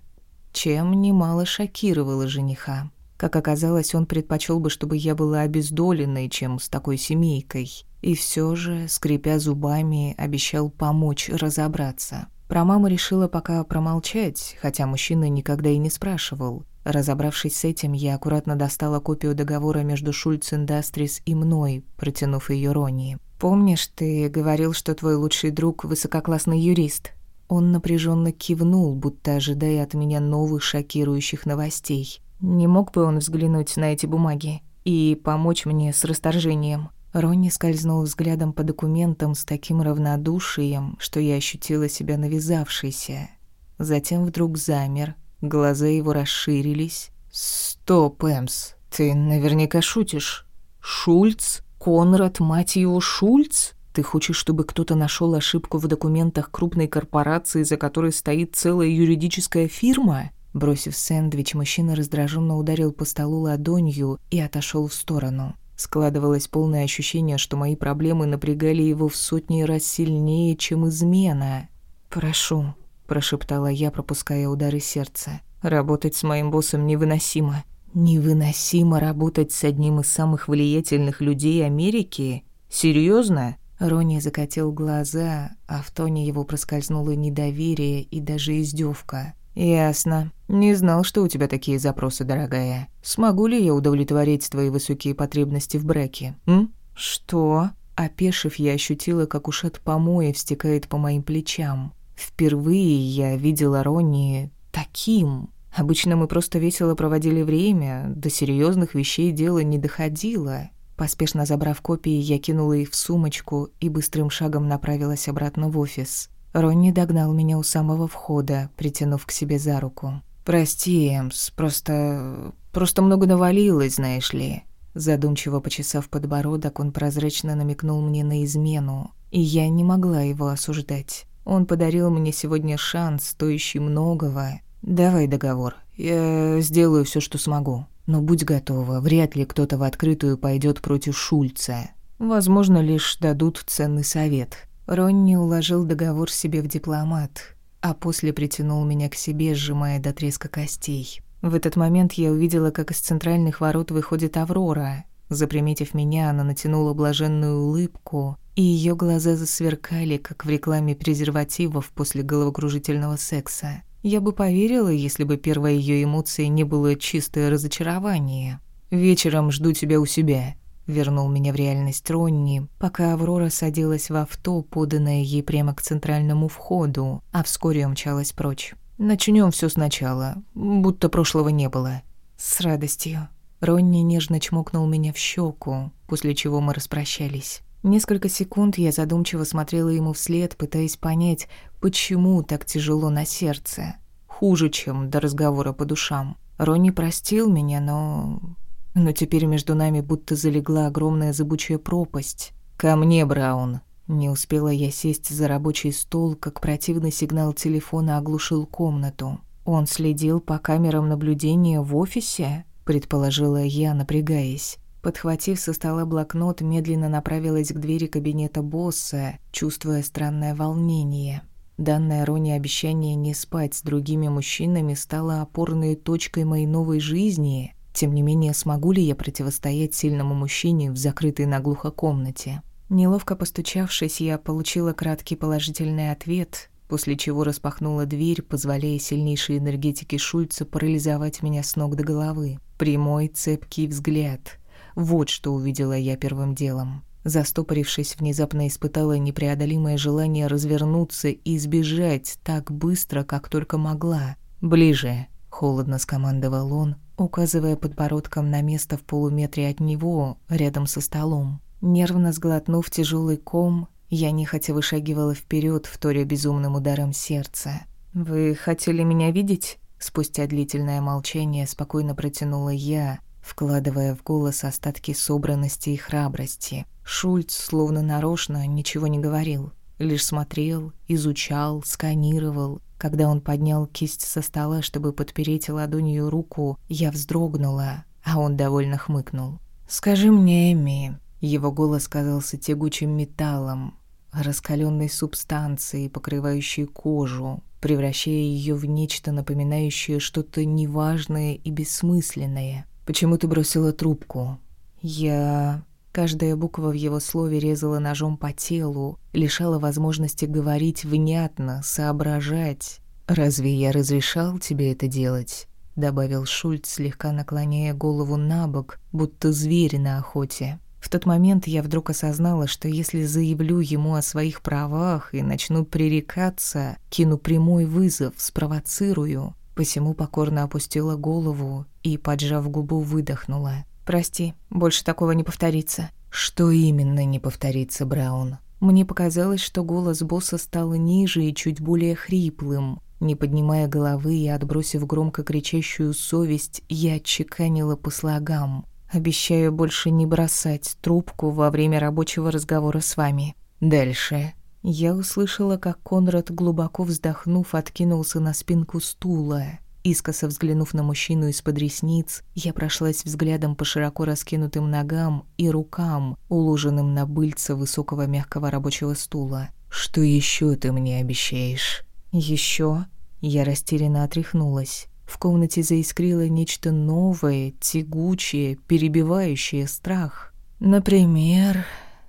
чем немало шокировала жениха. Как оказалось, он предпочел бы, чтобы я была обездоленной, чем с такой семейкой. И все же, скрипя зубами, обещал помочь разобраться. Про маму решила пока промолчать, хотя мужчина никогда и не спрашивал. Разобравшись с этим, я аккуратно достала копию договора между Шульц Индастрис и мной, протянув ее Ронни. «Помнишь, ты говорил, что твой лучший друг – высококлассный юрист?» Он напряженно кивнул, будто ожидая от меня новых шокирующих новостей. Не мог бы он взглянуть на эти бумаги и помочь мне с расторжением? Ронни скользнул взглядом по документам с таким равнодушием, что я ощутила себя навязавшейся. Затем вдруг замер, глаза его расширились. «Стоп, Эмс, ты наверняка шутишь. Шульц? Конрад, мать его, Шульц? Ты хочешь, чтобы кто-то нашел ошибку в документах крупной корпорации, за которой стоит целая юридическая фирма?» Бросив сэндвич, мужчина раздраженно ударил по столу ладонью и отошел в сторону. Складывалось полное ощущение, что мои проблемы напрягали его в сотни раз сильнее, чем измена. «Прошу», – прошептала я, пропуская удары сердца. «Работать с моим боссом невыносимо». «Невыносимо работать с одним из самых влиятельных людей Америки? Серьезно? Рони закатил глаза, а в тоне его проскользнуло недоверие и даже издевка. «Ясно. Не знал, что у тебя такие запросы, дорогая. Смогу ли я удовлетворить твои высокие потребности в браке, м?» «Что?» Опешив, я ощутила, как ушат помоев стекает по моим плечам. Впервые я видела Ронни таким. Обычно мы просто весело проводили время, до серьезных вещей дело не доходило. Поспешно забрав копии, я кинула их в сумочку и быстрым шагом направилась обратно в офис. Ронни догнал меня у самого входа, притянув к себе за руку. «Прости, Эмс, просто... просто много навалилось, знаешь ли». Задумчиво почесав подбородок, он прозрачно намекнул мне на измену, и я не могла его осуждать. Он подарил мне сегодня шанс, стоящий многого. Давай договор. Я сделаю все, что смогу. Но будь готова, вряд ли кто-то в открытую пойдет против Шульца. Возможно, лишь дадут ценный совет. Ронни уложил договор себе в дипломат, а после притянул меня к себе, сжимая до треска костей. В этот момент я увидела, как из центральных ворот выходит Аврора. Заприметив меня, она натянула блаженную улыбку, и ее глаза засверкали, как в рекламе презервативов после головокружительного секса. Я бы поверила, если бы первой ее эмоцией не было чистое разочарование. «Вечером жду тебя у себя», вернул меня в реальность Ронни, пока Аврора садилась в авто, поданное ей прямо к центральному входу, а вскоре умчалась прочь. Начнем все сначала, будто прошлого не было. С радостью. Ронни нежно чмокнул меня в щеку, после чего мы распрощались. Несколько секунд я задумчиво смотрела ему вслед, пытаясь понять, почему так тяжело на сердце. Хуже, чем до разговора по душам. Ронни простил меня, но... Но теперь между нами будто залегла огромная зыбучая пропасть. «Ко мне, Браун!» Не успела я сесть за рабочий стол, как противный сигнал телефона оглушил комнату. «Он следил по камерам наблюдения в офисе?» предположила я, напрягаясь. Подхватив со стола блокнот, медленно направилась к двери кабинета босса, чувствуя странное волнение. Данное Рони обещание не спать с другими мужчинами стало опорной точкой моей новой жизни. Тем не менее, смогу ли я противостоять сильному мужчине в закрытой наглухо комнате? Неловко постучавшись, я получила краткий положительный ответ, после чего распахнула дверь, позволяя сильнейшей энергетике Шульца парализовать меня с ног до головы. Прямой, цепкий взгляд. Вот что увидела я первым делом. Застопорившись, внезапно испытала непреодолимое желание развернуться и сбежать так быстро, как только могла. «Ближе», — холодно скомандовал он, указывая подбородком на место в полуметре от него, рядом со столом. Нервно сглотнув тяжелый ком, я нехотя вышагивала вперед, вторя безумным ударом сердца. «Вы хотели меня видеть?» Спустя длительное молчание спокойно протянула я, вкладывая в голос остатки собранности и храбрости. Шульц, словно нарочно, ничего не говорил. Лишь смотрел, изучал, сканировал. Когда он поднял кисть со стола, чтобы подпереть ладонью руку, я вздрогнула, а он довольно хмыкнул. «Скажи мне, Эми, его голос казался тягучим металлом, раскаленной субстанцией, покрывающей кожу, превращая ее в нечто напоминающее что-то неважное и бессмысленное. «Почему ты бросила трубку?» «Я...» Каждая буква в его слове резала ножом по телу, лишала возможности говорить внятно, соображать. «Разве я разрешал тебе это делать?» — добавил Шульц, слегка наклоняя голову на бок, будто зверь на охоте. В тот момент я вдруг осознала, что если заявлю ему о своих правах и начну пререкаться, кину прямой вызов, спровоцирую. Посему покорно опустила голову и, поджав губу, выдохнула. «Прости, больше такого не повторится». «Что именно не повторится, Браун?» Мне показалось, что голос босса стал ниже и чуть более хриплым. Не поднимая головы и отбросив громко кричащую совесть, я отчеканила по слогам. Обещаю больше не бросать трубку во время рабочего разговора с вами. Дальше. Я услышала, как Конрад, глубоко вздохнув, откинулся на спинку стула. Искоса взглянув на мужчину из-под ресниц, я прошлась взглядом по широко раскинутым ногам и рукам, уложенным на быльце высокого мягкого рабочего стула. «Что еще ты мне обещаешь?» «Еще?» Я растерянно отряхнулась. В комнате заискрило нечто новое, тягучее, перебивающее страх. Например,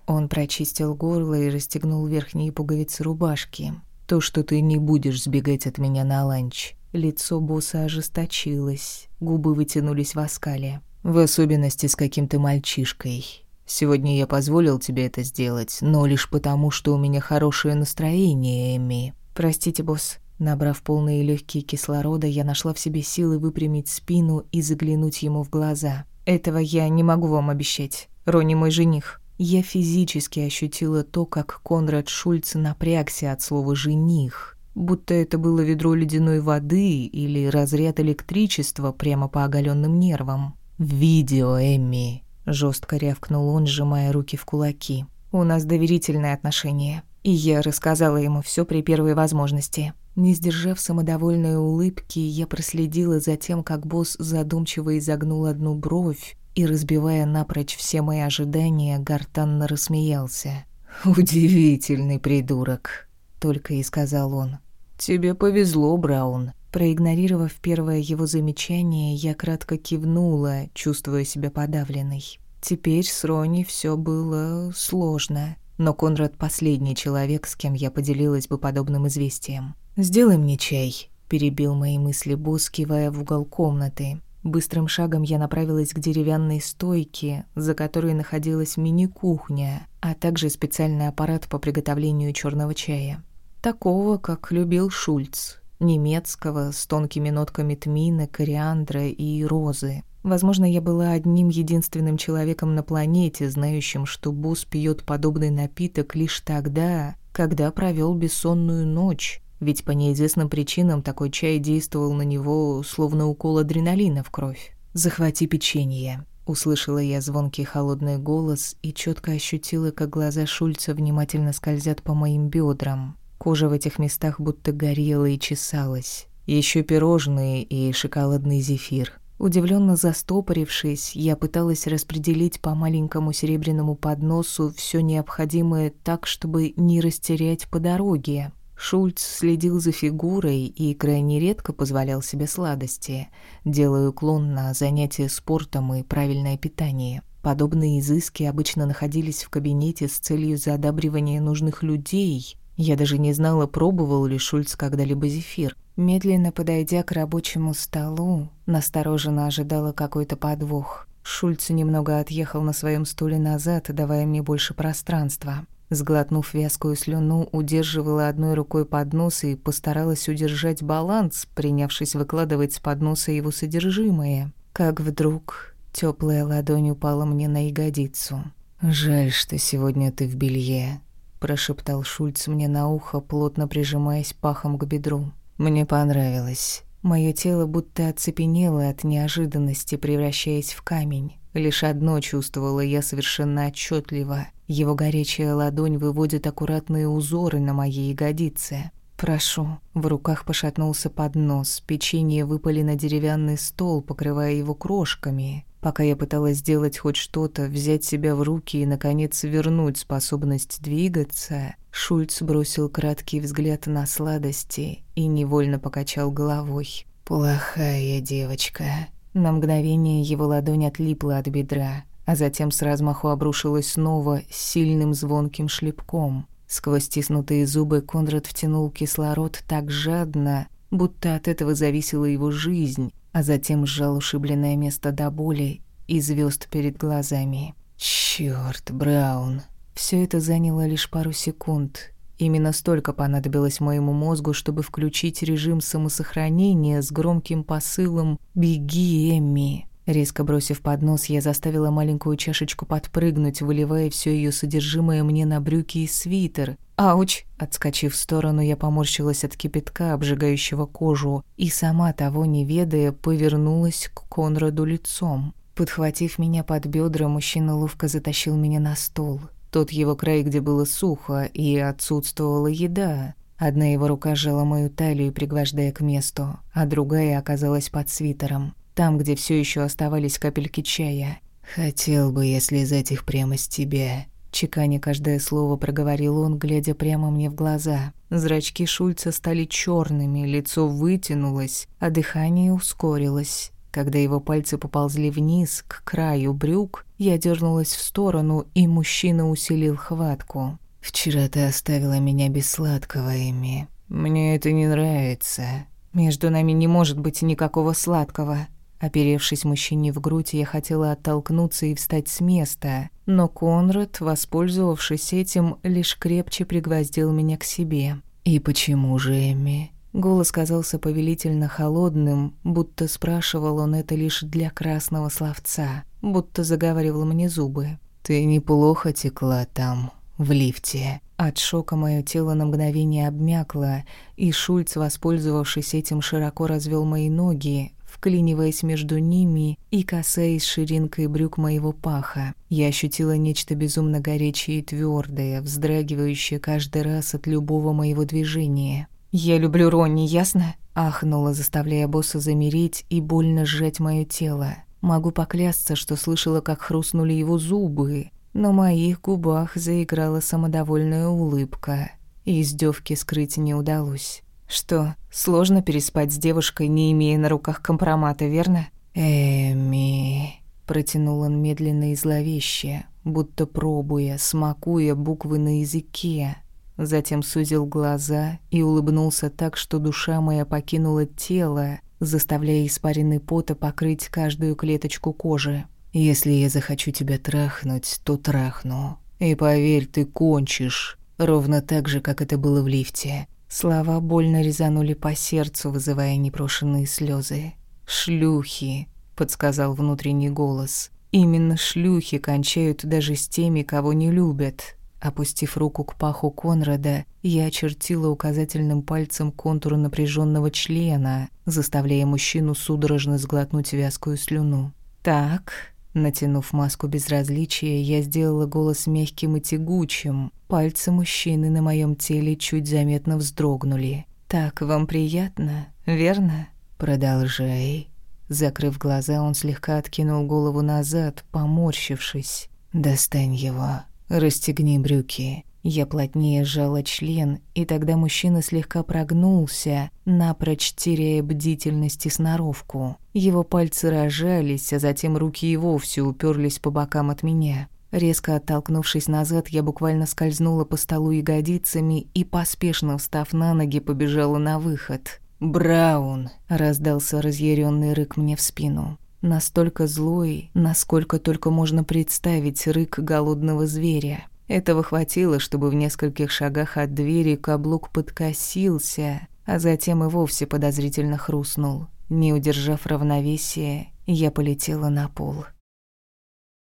он прочистил горло и расстегнул верхние пуговицы рубашки. То, что ты не будешь сбегать от меня на ланч. Лицо босса ожесточилось, губы вытянулись в оскале. В особенности с каким-то мальчишкой. Сегодня я позволил тебе это сделать, но лишь потому, что у меня хорошее настроение, Эми. Простите, босс. Набрав полные легкие кислорода, я нашла в себе силы выпрямить спину и заглянуть ему в глаза. Этого я не могу вам обещать. Рони мой жених. Я физически ощутила то, как Конрад Шульц напрягся от слова «жених», будто это было ведро ледяной воды или разряд электричества прямо по оголенным нервам. «Видео, Эмми», — жестко рявкнул он, сжимая руки в кулаки. «У нас доверительные отношения, и я рассказала ему все при первой возможности. Не сдержав самодовольной улыбки, я проследила за тем, как босс задумчиво изогнул одну бровь и, разбивая напрочь все мои ожидания, гортанно рассмеялся. «Удивительный придурок», — только и сказал он. «Тебе повезло, Браун». Проигнорировав первое его замечание, я кратко кивнула, чувствуя себя подавленной. Теперь с Рони все было сложно, но Конрад — последний человек, с кем я поделилась бы подобным известием. «Сделай мне чай», — перебил мои мысли босс, кивая в угол комнаты. Быстрым шагом я направилась к деревянной стойке, за которой находилась мини-кухня, а также специальный аппарат по приготовлению черного чая. Такого, как любил Шульц. Немецкого, с тонкими нотками тмина, кориандра и розы. Возможно, я была одним единственным человеком на планете, знающим, что Бус пьет подобный напиток лишь тогда, когда провел бессонную ночь, ведь по неизвестным причинам такой чай действовал на него словно укол адреналина в кровь. «Захвати печенье», — услышала я звонкий холодный голос и четко ощутила, как глаза Шульца внимательно скользят по моим бедрам. Кожа в этих местах будто горела и чесалась. Еще пирожные и шоколадный зефир — Удивленно застопорившись, я пыталась распределить по маленькому серебряному подносу все необходимое так, чтобы не растерять по дороге. Шульц следил за фигурой и крайне редко позволял себе сладости, делая уклон на занятия спортом и правильное питание. Подобные изыски обычно находились в кабинете с целью задабривания нужных людей. Я даже не знала, пробовал ли Шульц когда-либо зефир. Медленно подойдя к рабочему столу, настороженно ожидала какой-то подвох. Шульц немного отъехал на своем стуле назад, давая мне больше пространства. Сглотнув вязкую слюну, удерживала одной рукой поднос и постаралась удержать баланс, принявшись выкладывать с подноса его содержимое. Как вдруг теплая ладонь упала мне на ягодицу. «Жаль, что сегодня ты в белье», – прошептал Шульц мне на ухо, плотно прижимаясь пахом к бедру. Мне понравилось. Моё тело будто оцепенело от неожиданности, превращаясь в камень. Лишь одно чувствовала я совершенно отчетливо. Его горячая ладонь выводит аккуратные узоры на моей ягодице. «Прошу». В руках пошатнулся поднос, печенье выпали на деревянный стол, покрывая его крошками. Пока я пыталась сделать хоть что-то, взять себя в руки и, наконец, вернуть способность двигаться, Шульц бросил краткий взгляд на сладости и невольно покачал головой. «Плохая девочка». На мгновение его ладонь отлипла от бедра, а затем с размаху обрушилась снова сильным звонким шлепком. Сквозь стиснутые зубы Конрад втянул кислород так жадно, будто от этого зависела его жизнь, а затем сжал ушибленное место до боли и звезд перед глазами. Черт, Браун. Все это заняло лишь пару секунд. Именно столько понадобилось моему мозгу, чтобы включить режим самосохранения с громким посылом «Беги, Эмми». Резко бросив поднос, я заставила маленькую чашечку подпрыгнуть, выливая все ее содержимое мне на брюки и свитер, «Ауч!» Отскочив в сторону, я поморщилась от кипятка, обжигающего кожу, и сама того не ведая, повернулась к Конраду лицом. Подхватив меня под бедра, мужчина ловко затащил меня на стол. Тот его край, где было сухо и отсутствовала еда. Одна его рука сжала мою талию, пригвождая к месту, а другая оказалась под свитером, там, где все еще оставались капельки чая. «Хотел бы я слезать их прямо с тебя», Чеканя каждое слово проговорил он, глядя прямо мне в глаза. Зрачки Шульца стали черными, лицо вытянулось, а дыхание ускорилось. Когда его пальцы поползли вниз, к краю брюк, я дернулась в сторону, и мужчина усилил хватку. «Вчера ты оставила меня без сладкого, Эми. Мне это не нравится. Между нами не может быть никакого сладкого». Оперевшись мужчине в грудь, я хотела оттолкнуться и встать с места, но Конрад, воспользовавшись этим, лишь крепче пригвоздил меня к себе. «И почему же, Эмми?» Голос казался повелительно холодным, будто спрашивал он это лишь для красного словца, будто заговаривал мне зубы. «Ты неплохо текла там, в лифте». От шока мое тело на мгновение обмякло, и Шульц, воспользовавшись этим, широко развел мои ноги, вклиниваясь между ними и касаясь ширинкой брюк моего паха. Я ощутила нечто безумно горячее и твердое, вздрагивающее каждый раз от любого моего движения. «Я люблю Ронни, ясно?» Ахнула, заставляя босса замереть и больно сжать мое тело. Могу поклясться, что слышала, как хрустнули его зубы. На моих губах заиграла самодовольная улыбка. И издевки скрыть не удалось. Что, сложно переспать с девушкой, не имея на руках компромата, верно? Эми, протянул он медленно и зловеще, будто пробуя, смакуя буквы на языке. Затем сузил глаза и улыбнулся так, что душа моя покинула тело, заставляя испаренный пота покрыть каждую клеточку кожи. «Если я захочу тебя трахнуть, то трахну. И поверь, ты кончишь. Ровно так же, как это было в лифте». Слова больно резанули по сердцу, вызывая непрошенные слезы. «Шлюхи», — подсказал внутренний голос. «Именно шлюхи кончают даже с теми, кого не любят». Опустив руку к паху Конрада, я очертила указательным пальцем контур напряженного члена, заставляя мужчину судорожно сглотнуть вязкую слюну. «Так», натянув маску безразличия, я сделала голос мягким и тягучим. Пальцы мужчины на моем теле чуть заметно вздрогнули. «Так вам приятно, верно?» «Продолжай». Закрыв глаза, он слегка откинул голову назад, поморщившись. «Достань его». «Расстегни брюки». Я плотнее сжала член, и тогда мужчина слегка прогнулся, напрочь теряя бдительность и сноровку. Его пальцы рожались, а затем руки и вовсе уперлись по бокам от меня. Резко оттолкнувшись назад, я буквально скользнула по столу ягодицами и, поспешно встав на ноги, побежала на выход. «Браун!» — раздался разъяренный рык мне в спину. Настолько злой, насколько только можно представить рык голодного зверя. Этого хватило, чтобы в нескольких шагах от двери каблук подкосился, а затем и вовсе подозрительно хрустнул. Не удержав равновесия, я полетела на пол.